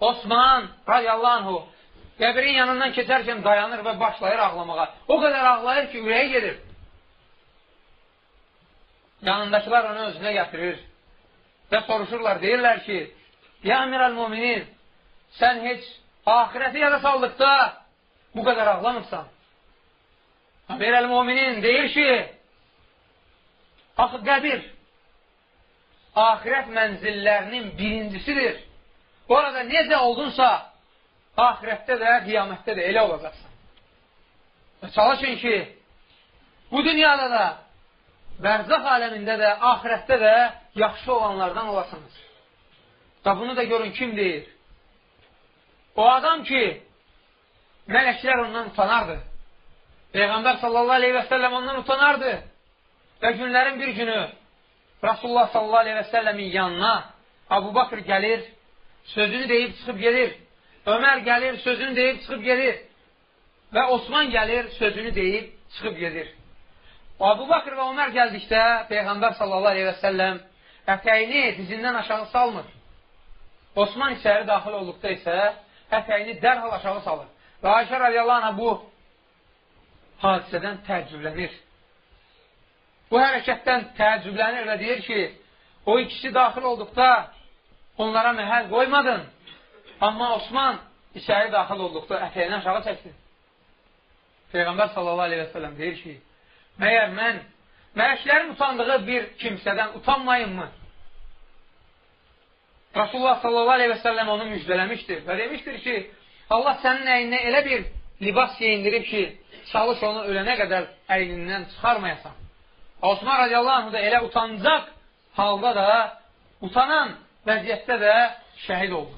Osman radiyallahu anhu qəbrin yanından keçərkən dayanır və başlayır ağlamağa. O qədər ağlayır ki, ürəyi gedir. Yanındakılar onu özünə gətirir və soruşurlar, deyirlər ki, Ya Emir el-Muminin, sən heç ahirəti yada saldıqda bu qədər ağlamırsan. Emir el-Muminin deyir ki, axı qəbir ahirət mənzillərinin birincisidir. Orada necə oldunsa, ahirətdə də, qiyamətdə də elə olacaqsan. Və çalışın ki, bu dünyada da, bərzaq aləmində də, ahirətdə də yaxşı olanlardan olasınız. Da bunu da görün kim deyir. O adam ki, mələklər ondan utanardı. Peyğəmbər sallallahu aleyhi və səlləm ondan utanardı. Və günlərin bir günü Rasulullah sallallahu aleyhi və səlləmin yanına Abu Bakır gəlir, sözünü deyib çıxıb gedir. Ömər gəlir, sözünü deyib çıxıb gedir. Və Osman gəlir, sözünü deyib çıxıb gedir. Abu Bakır və Ömər gəldikdə Peyğəmbər sallallahu aleyhi və səlləm ətəyini dizindən aşağı salmır. Osman içəri daxil olduqda isə ətəyini dərhal aşağı salır. Və Ayşə radiyallahu anh bu hadisədən təəccüblənir. Bu hərəkətdən təəccüblənir və deyir ki, o ikisi daxil olduqda onlara məhəl qoymadın. Amma Osman içəri daxil olduqda ətəyini aşağı çəkdi. Peyğəmbər sallallahu aleyhi və sələm deyir ki, məyər mən mələklərin utandığı bir kimsədən utanmayın mı? Rasulullah sallallahu aleyhi və səlləm onu müjdələmişdir və demişdir ki, Allah sənin əyninə elə bir libas geyindirib ki, çalış onu ölənə qədər əynindən çıxarmayasan. Osman radiyallahu anh da elə utancaq halda da, utanan vəziyyətdə də şəhid oldu.